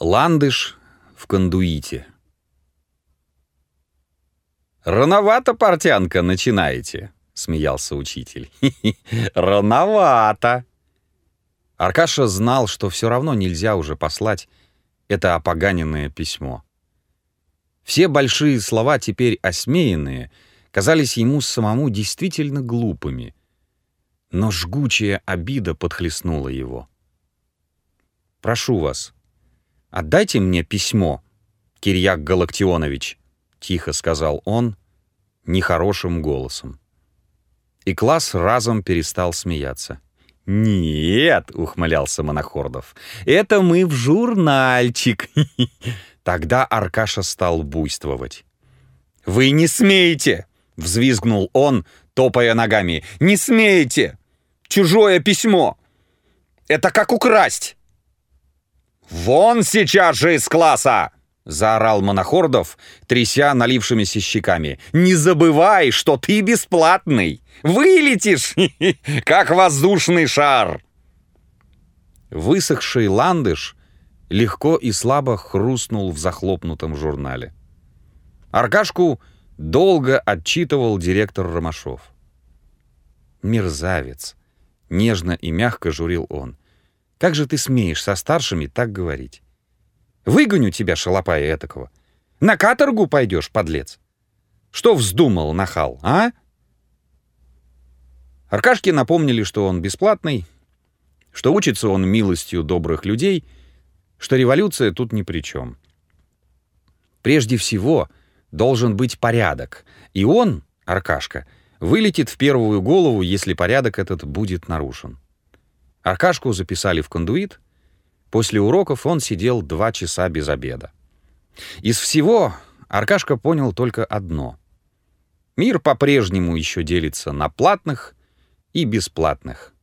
Ландыш в кондуите. «Рановато, портянка, начинаете», — смеялся учитель. «Рановато». Аркаша знал, что все равно нельзя уже послать это опоганенное письмо. Все большие слова, теперь осмеянные, казались ему самому действительно глупыми. Но жгучая обида подхлестнула его. «Прошу вас», «Отдайте мне письмо, Кирьяк Галактионович», — тихо сказал он нехорошим голосом. И класс разом перестал смеяться. «Нет», — ухмылялся Монохордов, — «это мы в журнальчик». Тогда Аркаша стал буйствовать. «Вы не смеете!» — взвизгнул он, топая ногами. «Не смеете! Чужое письмо! Это как украсть!» «Вон сейчас же из класса!» — заорал Монохордов, тряся налившимися щеками. «Не забывай, что ты бесплатный! Вылетишь, как воздушный шар!» Высохший ландыш легко и слабо хрустнул в захлопнутом журнале. Аркашку долго отчитывал директор Ромашов. «Мерзавец!» — нежно и мягко журил он. Как же ты смеешь со старшими так говорить? Выгоню тебя, шалопая этакого. На каторгу пойдешь, подлец. Что вздумал, нахал, а? Аркашке напомнили, что он бесплатный, что учится он милостью добрых людей, что революция тут ни при чем. Прежде всего, должен быть порядок, и он, Аркашка, вылетит в первую голову, если порядок этот будет нарушен. Аркашку записали в кондуит. После уроков он сидел два часа без обеда. Из всего Аркашка понял только одно. Мир по-прежнему еще делится на платных и бесплатных.